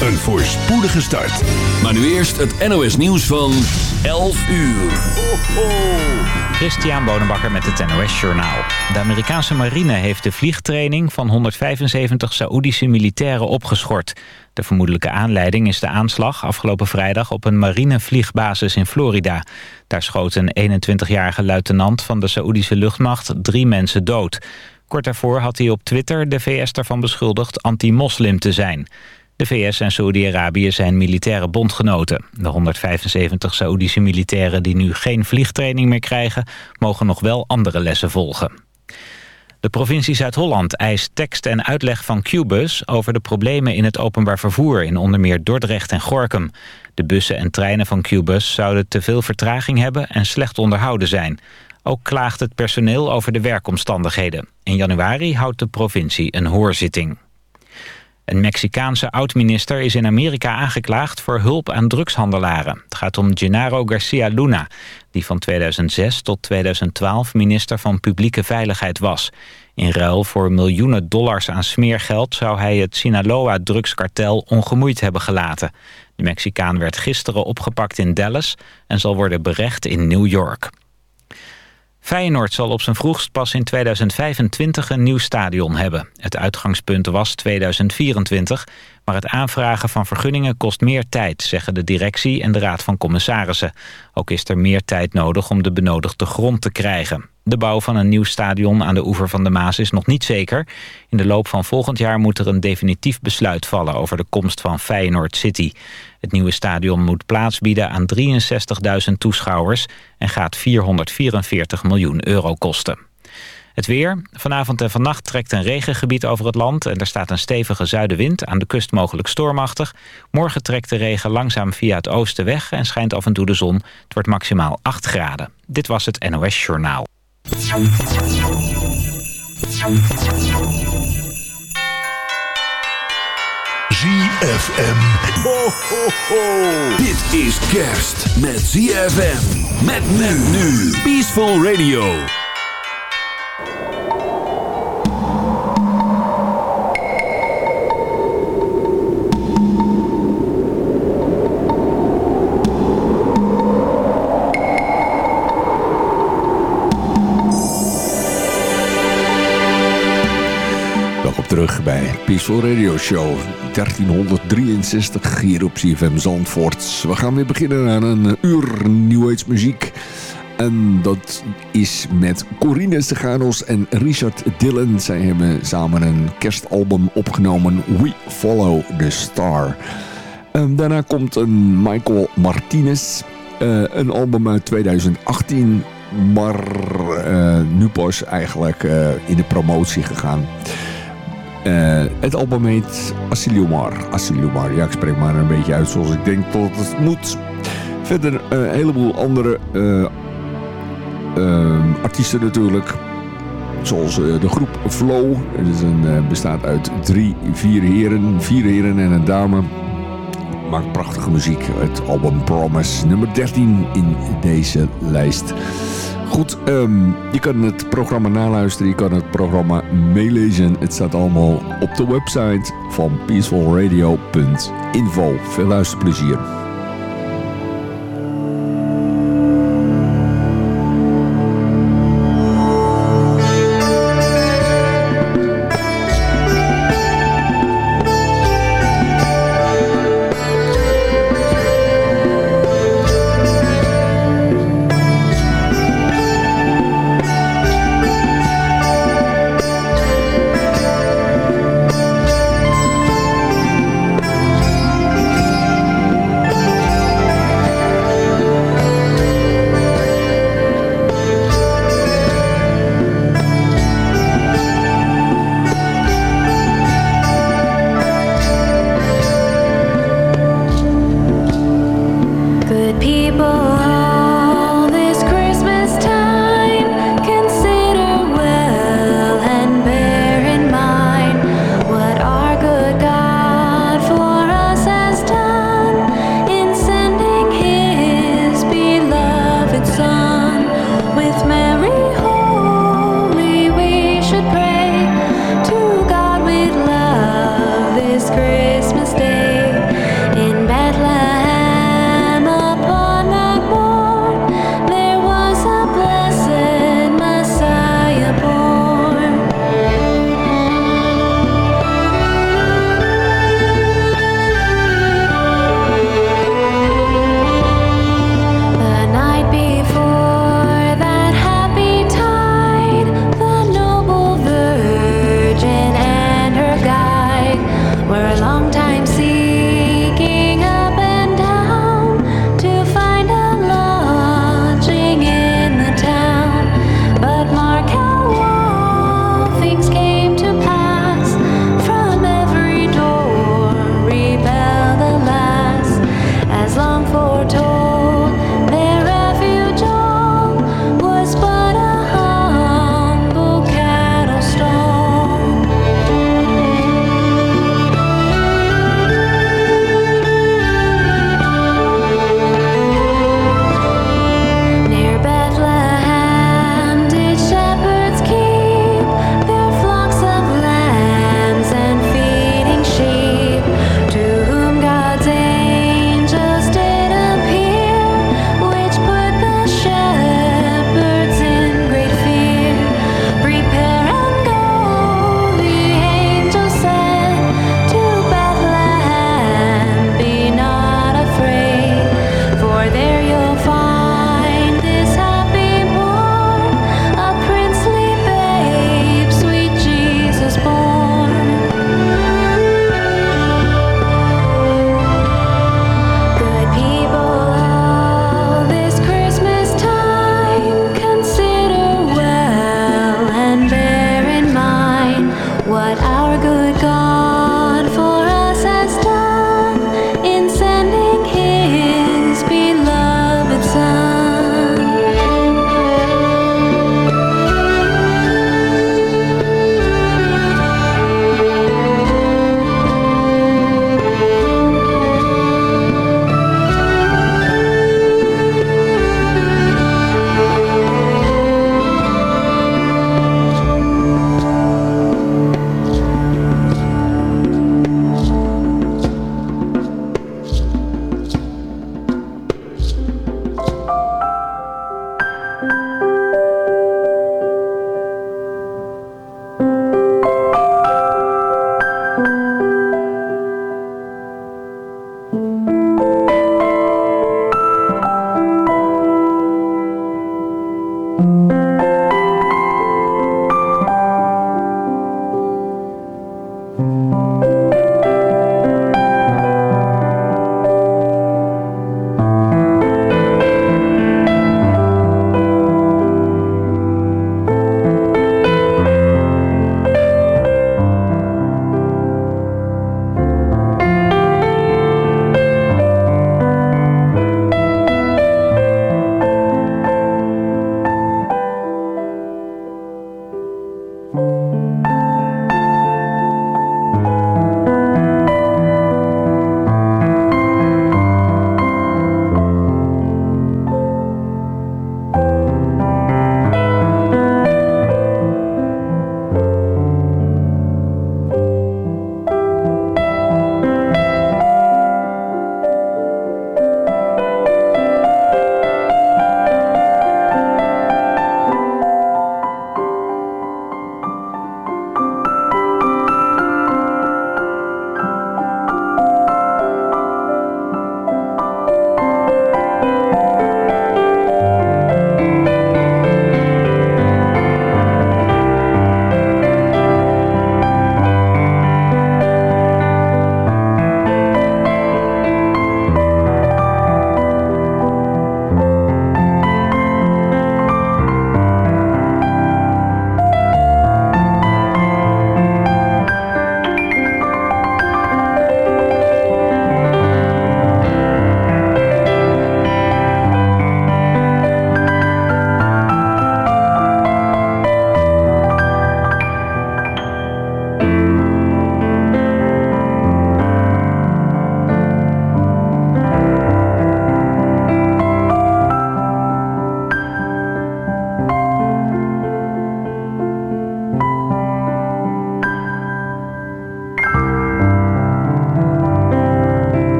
Een voorspoedige start. Maar nu eerst het NOS nieuws van 11 uur. Ho, ho. Christian Bonenbakker met het NOS Journaal. De Amerikaanse marine heeft de vliegtraining van 175 Saoedische militairen opgeschort. De vermoedelijke aanleiding is de aanslag afgelopen vrijdag op een marinevliegbasis in Florida. Daar schoot een 21-jarige luitenant van de Saoedische luchtmacht drie mensen dood. Kort daarvoor had hij op Twitter de VS ervan beschuldigd anti-moslim te zijn. De VS en Saoedi-Arabië zijn militaire bondgenoten. De 175 Saoedische militairen die nu geen vliegtraining meer krijgen... mogen nog wel andere lessen volgen. De provincie Zuid-Holland eist tekst en uitleg van Qbus... over de problemen in het openbaar vervoer in onder meer Dordrecht en Gorkum. De bussen en treinen van Qbus zouden te veel vertraging hebben... en slecht onderhouden zijn. Ook klaagt het personeel over de werkomstandigheden. In januari houdt de provincie een hoorzitting. Een Mexicaanse oud-minister is in Amerika aangeklaagd voor hulp aan drugshandelaren. Het gaat om Genaro Garcia Luna, die van 2006 tot 2012 minister van Publieke Veiligheid was. In ruil voor miljoenen dollars aan smeergeld zou hij het Sinaloa-drugskartel ongemoeid hebben gelaten. De Mexicaan werd gisteren opgepakt in Dallas en zal worden berecht in New York. Feyenoord zal op zijn vroegst pas in 2025 een nieuw stadion hebben. Het uitgangspunt was 2024, maar het aanvragen van vergunningen kost meer tijd, zeggen de directie en de raad van commissarissen. Ook is er meer tijd nodig om de benodigde grond te krijgen. De bouw van een nieuw stadion aan de oever van de Maas is nog niet zeker. In de loop van volgend jaar moet er een definitief besluit vallen over de komst van Feyenoord City. Het nieuwe stadion moet plaats bieden aan 63.000 toeschouwers en gaat 444 miljoen euro kosten. Het weer. Vanavond en vannacht trekt een regengebied over het land... en er staat een stevige zuidenwind, aan de kust mogelijk stormachtig. Morgen trekt de regen langzaam via het oosten weg... en schijnt af en toe de zon. Het wordt maximaal 8 graden. Dit was het NOS Journaal. ZFM. Ho, ho, ho. Dit is kerst met ZFM. Met men nu. Peaceful Radio. Peaceful Radio Show 1363 hier op CFM Zandvoort. We gaan weer beginnen aan een uur New Age muziek. En dat is met Corine Steganos en Richard Dillon. Zij hebben samen een kerstalbum opgenomen, We Follow the Star. Daarna komt een Michael Martinez, uh, een album uit 2018... maar uh, nu pas eigenlijk uh, in de promotie gegaan... Uh, het album heet Asiliomar. Asiliomar, ja ik spreek maar een beetje uit zoals ik denk dat het moet. Verder uh, een heleboel andere uh, artiesten natuurlijk. Zoals de groep Flow. Het bestaat uit drie, vier heren. Vier heren en een dame. Maakt prachtige muziek. Het album Promise. Nummer 13 in deze lijst. Goed, um, je kan het programma naluisteren, je kan het programma meelezen. Het staat allemaal op de website van peacefulradio.info. Veel luisterplezier.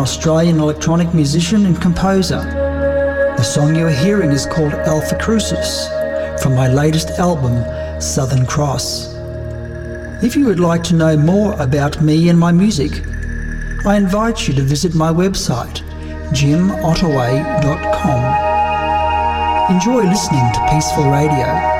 an Australian electronic musician and composer. The song you are hearing is called Alpha Crucis from my latest album, Southern Cross. If you would like to know more about me and my music, I invite you to visit my website, jimottaway.com. Enjoy listening to Peaceful Radio.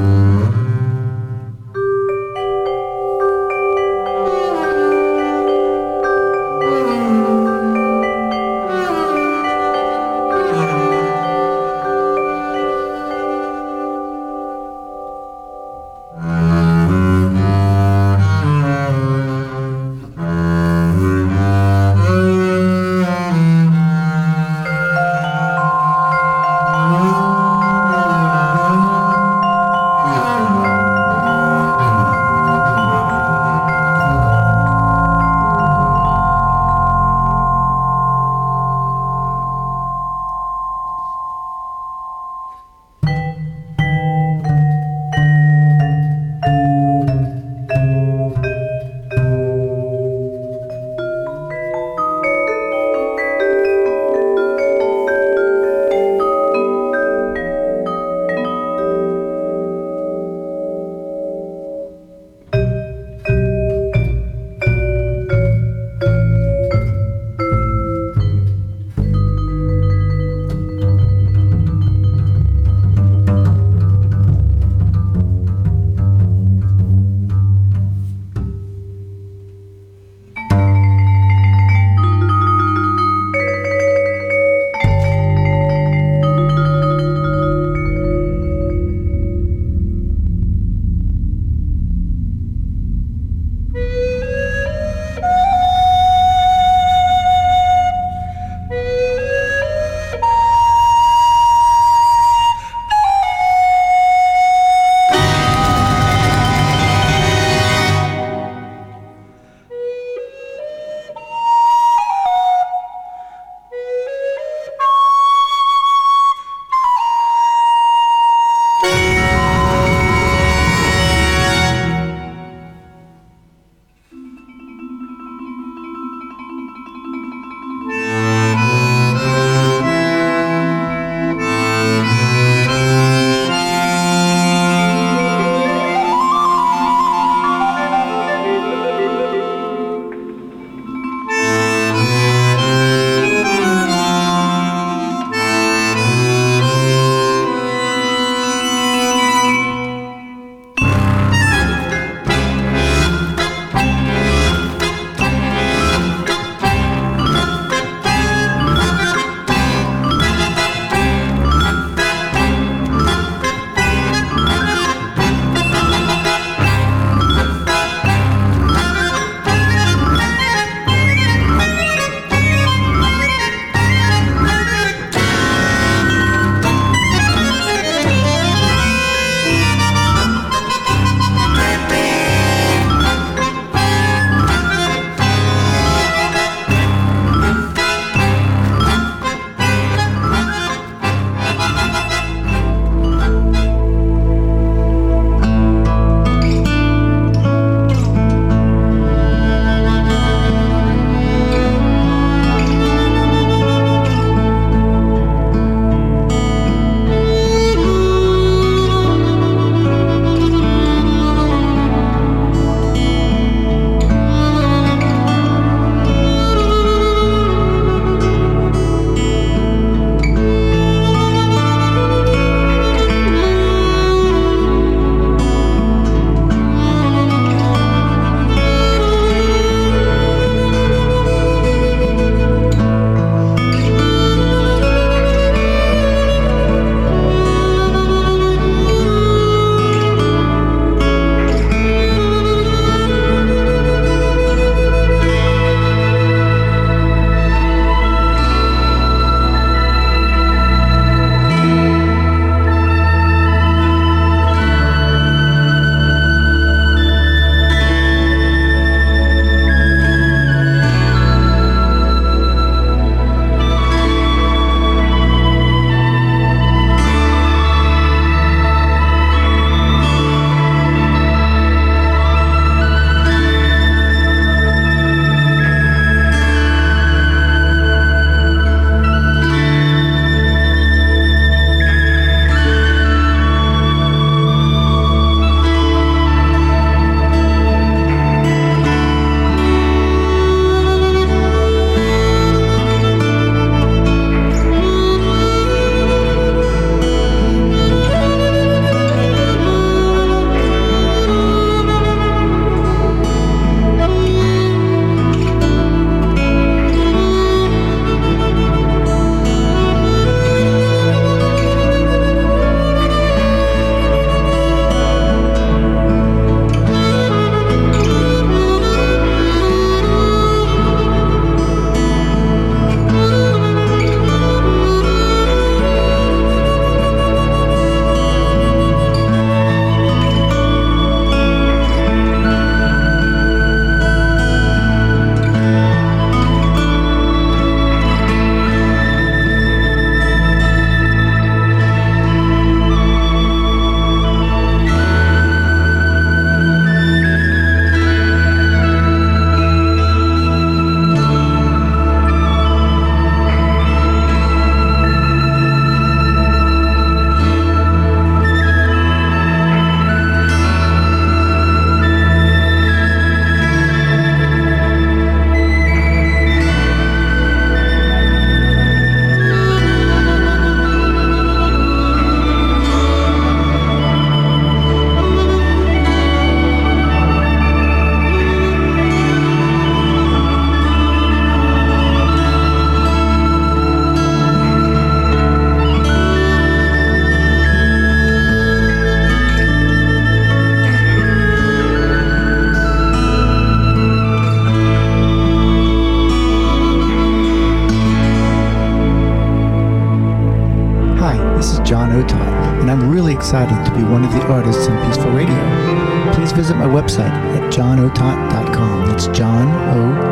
This is John Otai, and I'm really excited to be one of the artists in Peaceful Radio. Please visit my website at johnotot.com. That's john, O-T-O-T-T.com.